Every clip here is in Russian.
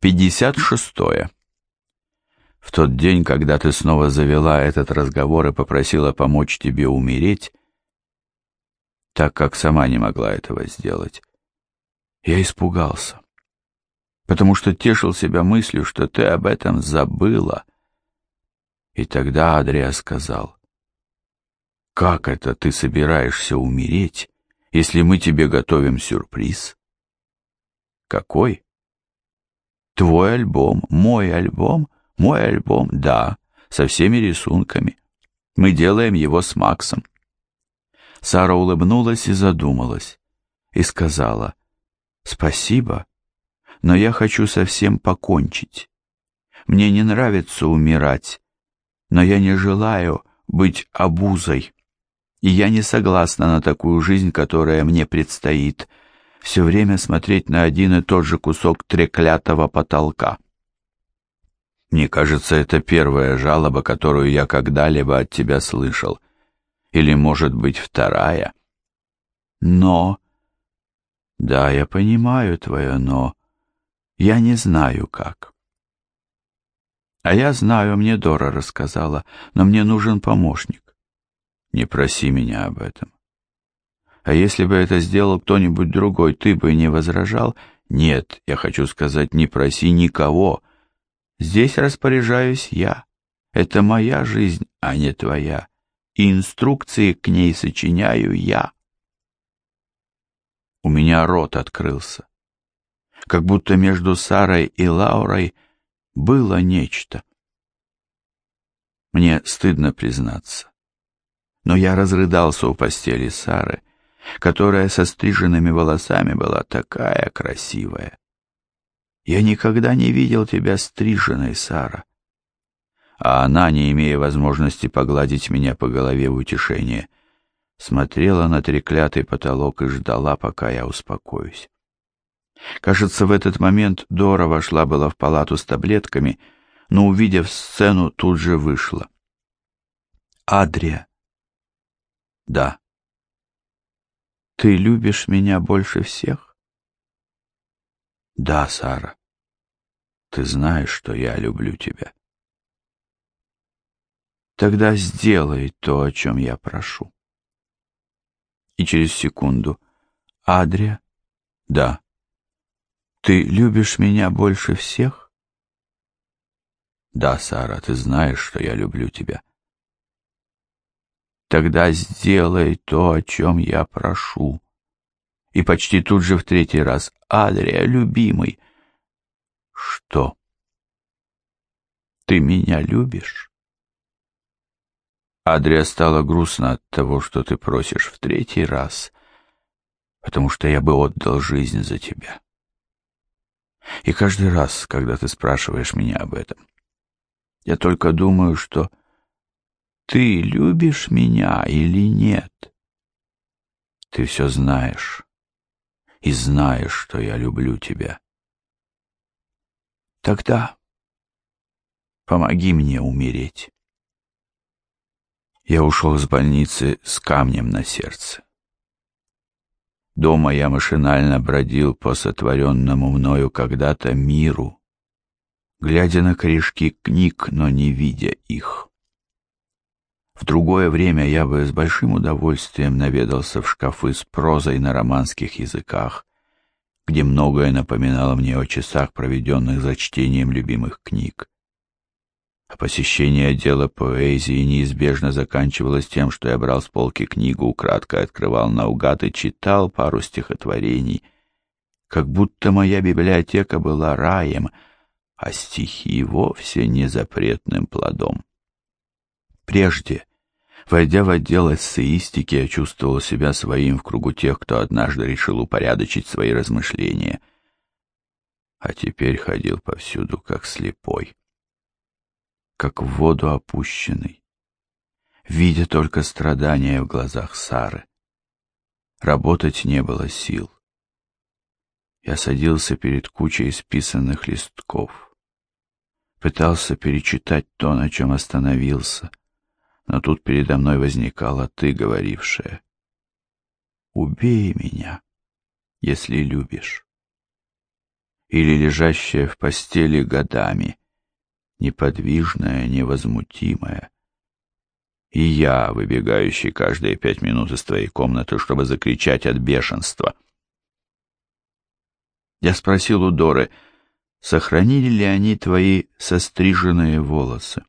56. В тот день, когда ты снова завела этот разговор и попросила помочь тебе умереть, так как сама не могла этого сделать, я испугался, потому что тешил себя мыслью, что ты об этом забыла. И тогда Адрия сказал, «Как это ты собираешься умереть, если мы тебе готовим сюрприз?» «Какой?» Твой альбом, мой альбом, мой альбом, да, со всеми рисунками. Мы делаем его с Максом. Сара улыбнулась и задумалась, и сказала, «Спасибо, но я хочу совсем покончить. Мне не нравится умирать, но я не желаю быть обузой, и я не согласна на такую жизнь, которая мне предстоит все время смотреть на один и тот же кусок треклятого потолка. Мне кажется, это первая жалоба, которую я когда-либо от тебя слышал. Или, может быть, вторая. Но... Да, я понимаю твое «но». Я не знаю, как. А я знаю, мне Дора рассказала, но мне нужен помощник. Не проси меня об этом. А если бы это сделал кто-нибудь другой, ты бы не возражал? Нет, я хочу сказать, не проси никого. Здесь распоряжаюсь я. Это моя жизнь, а не твоя. И инструкции к ней сочиняю я. У меня рот открылся. Как будто между Сарой и Лаурой было нечто. Мне стыдно признаться. Но я разрыдался у постели Сары, которая со стриженными волосами была такая красивая. Я никогда не видел тебя стриженной, Сара. А она, не имея возможности погладить меня по голове в утешение, смотрела на треклятый потолок и ждала, пока я успокоюсь. Кажется, в этот момент Дора вошла была в палату с таблетками, но, увидев сцену, тут же вышла. «Адрия!» «Да». Ты любишь меня больше всех? Да, Сара. Ты знаешь, что я люблю тебя. Тогда сделай то, о чем я прошу. И через секунду. Адрия? Да. Ты любишь меня больше всех? Да, Сара, ты знаешь, что я люблю тебя. Тогда сделай то, о чем я прошу. И почти тут же в третий раз. Адрия, любимый. Что? Ты меня любишь? Адрия стала грустно от того, что ты просишь в третий раз, потому что я бы отдал жизнь за тебя. И каждый раз, когда ты спрашиваешь меня об этом, я только думаю, что ты любишь меня или нет? Ты все знаешь и знаешь, что я люблю тебя. Тогда помоги мне умереть. Я ушел из больницы с камнем на сердце. Дома я машинально бродил по сотворенному мною когда-то миру, глядя на корешки книг, но не видя их. В другое время я бы с большим удовольствием наведался в шкафы с прозой на романских языках, где многое напоминало мне о часах, проведенных за чтением любимых книг. А посещение отдела поэзии неизбежно заканчивалось тем, что я брал с полки книгу, украдкой открывал наугад и читал пару стихотворений, как будто моя библиотека была раем, а стихи вовсе не запретным плодом. Прежде Войдя в отдел эссеистики, я чувствовал себя своим в кругу тех, кто однажды решил упорядочить свои размышления. А теперь ходил повсюду, как слепой, как в воду опущенный, видя только страдания в глазах Сары. Работать не было сил. Я садился перед кучей исписанных листков, пытался перечитать то, на чем остановился — но тут передо мной возникала ты, говорившая. «Убей меня, если любишь». или лежащая в постели годами, неподвижная, невозмутимая. И я, выбегающий каждые пять минут из твоей комнаты, чтобы закричать от бешенства. Я спросил у Доры, сохранили ли они твои состриженные волосы.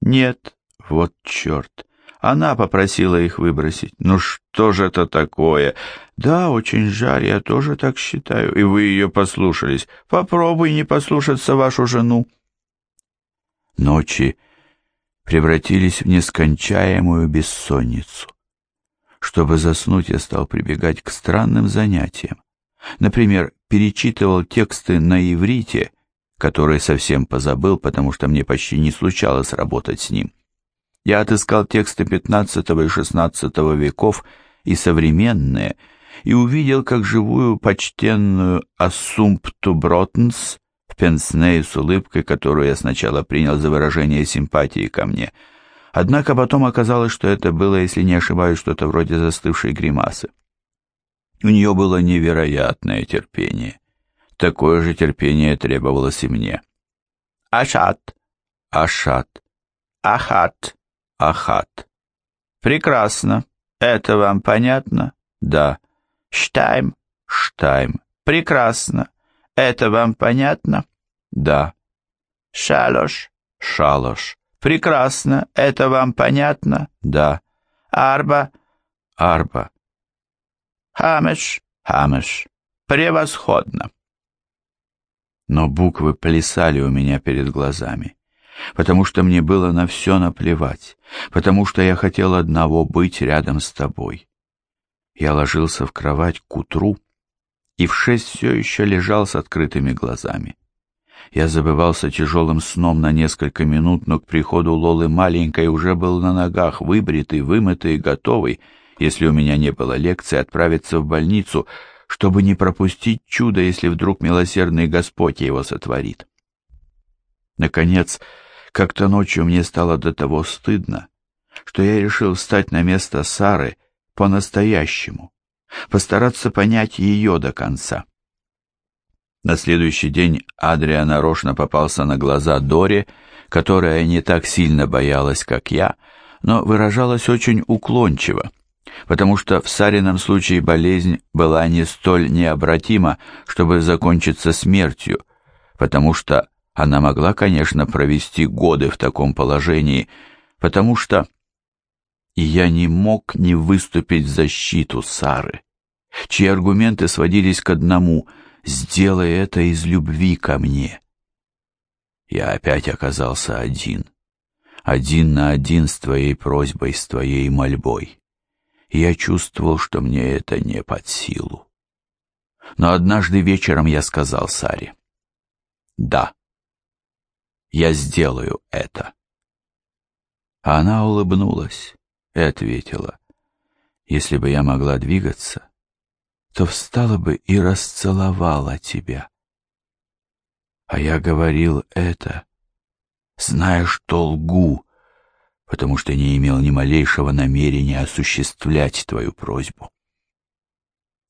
Нет, вот черт. Она попросила их выбросить. Ну что же это такое? Да, очень жаль, я тоже так считаю. И вы ее послушались. Попробуй не послушаться вашу жену. Ночи превратились в нескончаемую бессонницу. Чтобы заснуть, я стал прибегать к странным занятиям. Например, перечитывал тексты на иврите, которые совсем позабыл, потому что мне почти не случалось работать с ним. Я отыскал тексты XV и XVI веков и современные, и увидел, как живую почтенную Ассумпту Бротенс в пенсне с улыбкой, которую я сначала принял за выражение симпатии ко мне. Однако потом оказалось, что это было, если не ошибаюсь, что-то вроде застывшей гримасы. У нее было невероятное терпение. Такое же терпение требовалось и мне. «Ашат! Ашат! Ахат!» Ахат. Прекрасно. Это вам понятно? Да. Штайм. Штайм. Прекрасно. Это вам понятно? Да. Шалош. Шалош. Прекрасно. Это вам понятно? Да. Арба. Арба. Хамеш. Хамеш. Превосходно. Но буквы плясали у меня перед глазами потому что мне было на все наплевать, потому что я хотел одного быть рядом с тобой. Я ложился в кровать к утру и в шесть все еще лежал с открытыми глазами. Я забывался тяжелым сном на несколько минут, но к приходу Лолы маленькой уже был на ногах, выбритый, вымытый и готовый, если у меня не было лекции, отправиться в больницу, чтобы не пропустить чудо, если вдруг милосердный Господь его сотворит. Наконец, как-то ночью мне стало до того стыдно, что я решил встать на место Сары по-настоящему, постараться понять ее до конца. На следующий день Адриан нарочно попался на глаза Доре, которая не так сильно боялась, как я, но выражалась очень уклончиво, потому что в Сарином случае болезнь была не столь необратима, чтобы закончиться смертью, потому что она могла, конечно, провести годы в таком положении, потому что... Я не мог не выступить в защиту Сары, чьи аргументы сводились к одному «сделай это из любви ко мне». Я опять оказался один, один на один с твоей просьбой, с твоей мольбой. я чувствовал, что мне это не под силу. Но однажды вечером я сказал Саре «Да». Я сделаю это. Она улыбнулась и ответила, если бы я могла двигаться, то встала бы и расцеловала тебя. А я говорил это, зная, что лгу, потому что не имел ни малейшего намерения осуществлять твою просьбу.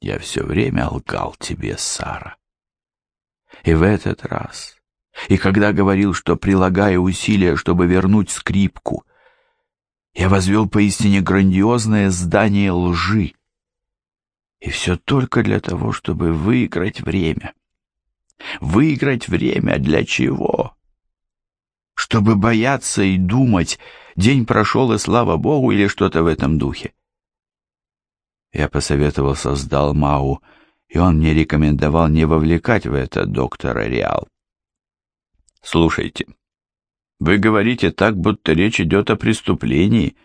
Я все время лгал тебе, Сара. И в этот раз и когда говорил, что прилагаю усилия, чтобы вернуть скрипку, я возвел поистине грандиозное здание лжи. И все только для того, чтобы выиграть время. Выиграть время для чего? Чтобы бояться и думать, день прошел, и слава Богу, или что-то в этом духе. Я посоветовался с Далмау, и он мне рекомендовал не вовлекать в это доктора Реал. Слушайте, вы говорите так, будто речь идет о преступлении.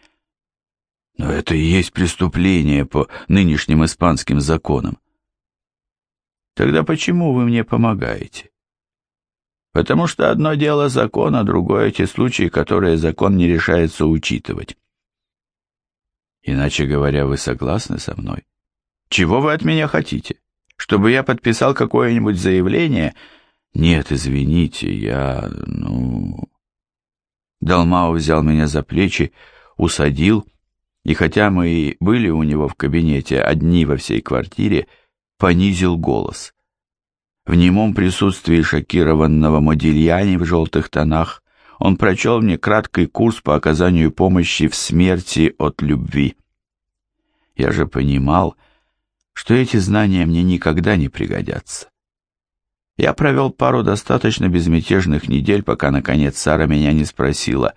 Но это и есть преступление по нынешним испанским законам. Тогда почему вы мне помогаете? Потому что одно дело закон, а другое те случаи, которые закон не решается учитывать. Иначе говоря, вы согласны со мной? Чего вы от меня хотите? Чтобы я подписал какое-нибудь заявление, «Нет, извините, я... ну...» Далмау взял меня за плечи, усадил, и хотя мы и были у него в кабинете одни во всей квартире, понизил голос. В немом присутствии шокированного Модильяни в желтых тонах он прочел мне краткий курс по оказанию помощи в смерти от любви. Я же понимал, что эти знания мне никогда не пригодятся. Я провел пару достаточно безмятежных недель, пока, наконец, Сара меня не спросила,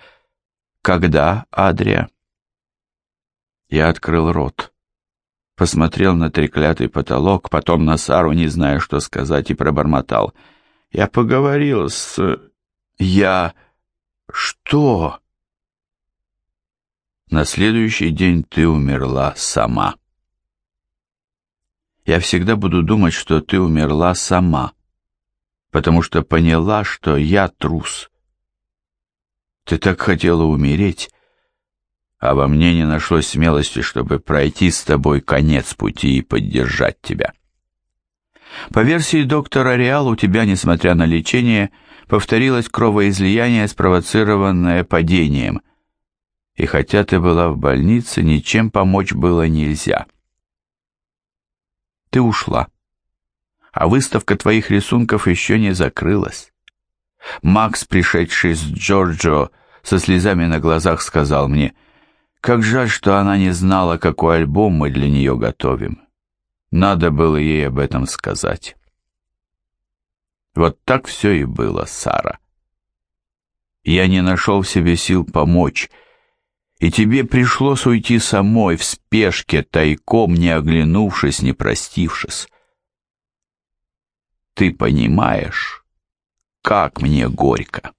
«Когда, Адрия?» Я открыл рот, посмотрел на треклятый потолок, потом на Сару, не зная, что сказать, и пробормотал. «Я поговорил с... Я... Что?» На следующий день ты умерла сама. Я всегда буду думать, что ты умерла сама, потому что поняла, что я трус. Ты так хотела умереть, а во мне не нашлось смелости, чтобы пройти с тобой конец пути и поддержать тебя. По версии доктора Реал, у тебя, несмотря на лечение, повторилось кровоизлияние, спровоцированное падением, и хотя ты была в больнице, ничем помочь было нельзя. Ты ушла, а выставка твоих рисунков еще не закрылась. Макс, пришедший с Джорджо, со слезами на глазах сказал мне, как жаль, что она не знала, какой альбом мы для нее готовим. Надо было ей об этом сказать. Вот так все и было, Сара. Я не нашел в себе сил помочь, и тебе пришлось уйти самой в спешке, тайком, не оглянувшись, не простившись. Ты понимаешь, как мне горько.